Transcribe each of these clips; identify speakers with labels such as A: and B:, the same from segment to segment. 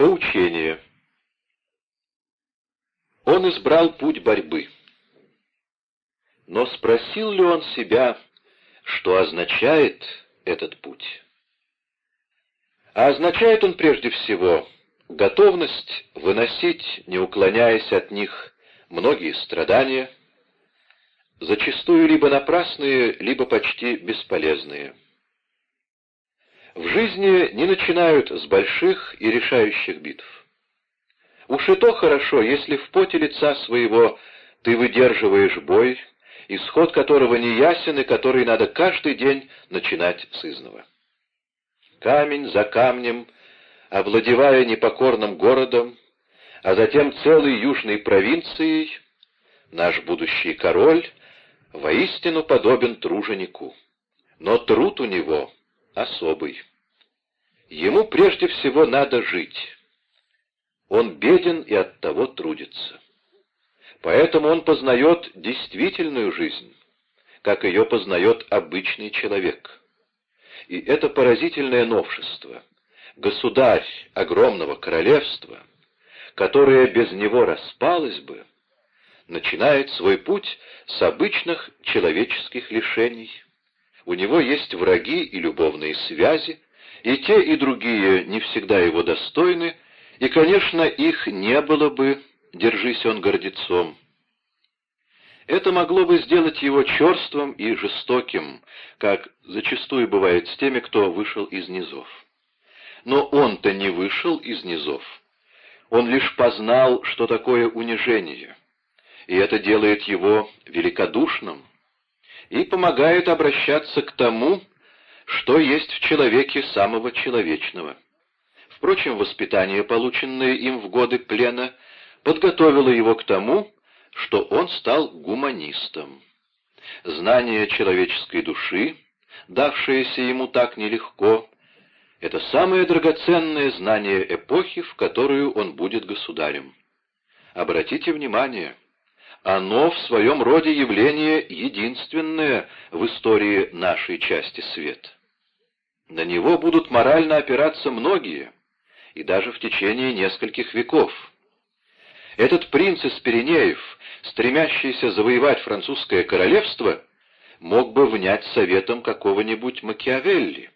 A: Поучение. Он избрал путь борьбы. Но спросил ли он себя, что означает этот путь? А означает он прежде всего готовность выносить, не уклоняясь от них, многие страдания, зачастую либо напрасные, либо почти бесполезные. В жизни не начинают с больших и решающих битв. Уж и то хорошо, если в поте лица своего ты выдерживаешь бой, исход которого не ясен и который надо каждый день начинать с изного. Камень за камнем, овладевая непокорным городом, а затем целой южной провинцией, наш будущий король воистину подобен труженику. Но труд у него особый. Ему прежде всего надо жить. Он беден и оттого трудится. Поэтому он познает действительную жизнь, как ее познает обычный человек. И это поразительное новшество. Государь огромного королевства, которое без него распалось бы, начинает свой путь с обычных человеческих лишений. У него есть враги и любовные связи, и те, и другие не всегда его достойны, и, конечно, их не было бы, держись он гордецом. Это могло бы сделать его черствым и жестоким, как зачастую бывает с теми, кто вышел из низов. Но он-то не вышел из низов. Он лишь познал, что такое унижение, и это делает его великодушным и помогает обращаться к тому, что есть в человеке самого человечного. Впрочем, воспитание, полученное им в годы плена, подготовило его к тому, что он стал гуманистом. Знание человеческой души, давшееся ему так нелегко, это самое драгоценное знание эпохи, в которую он будет государем. Обратите внимание, оно в своем роде явление единственное в истории нашей части света. На него будут морально опираться многие, и даже в течение нескольких веков. Этот принц из Пиренеев, стремящийся завоевать французское королевство, мог бы внять советом какого-нибудь Макиавелли.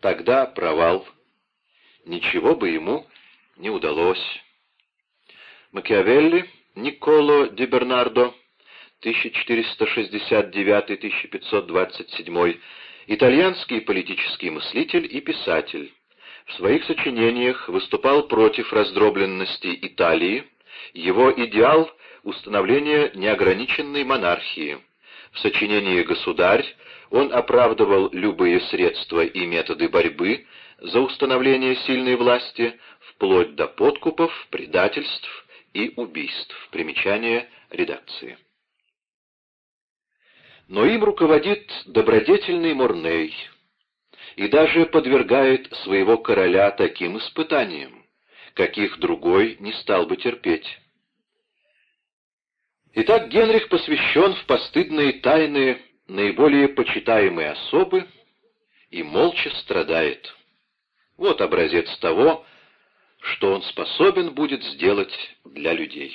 A: Тогда провал. Ничего бы ему не удалось. Макиавелли, Николо Ди Бернардо, 1469-1527, итальянский политический мыслитель и писатель. В своих сочинениях выступал против раздробленности Италии, его идеал — установление неограниченной монархии. В сочинении «Государь» он оправдывал любые средства и методы борьбы за установление сильной власти, вплоть до подкупов, предательств и убийств. Примечание редакции. Но им руководит добродетельный Морней и даже подвергает своего короля таким испытаниям, каких другой не стал бы терпеть. Итак, Генрих посвящен в постыдные тайны наиболее почитаемой особы и молча страдает. Вот образец того, что он способен будет сделать для людей.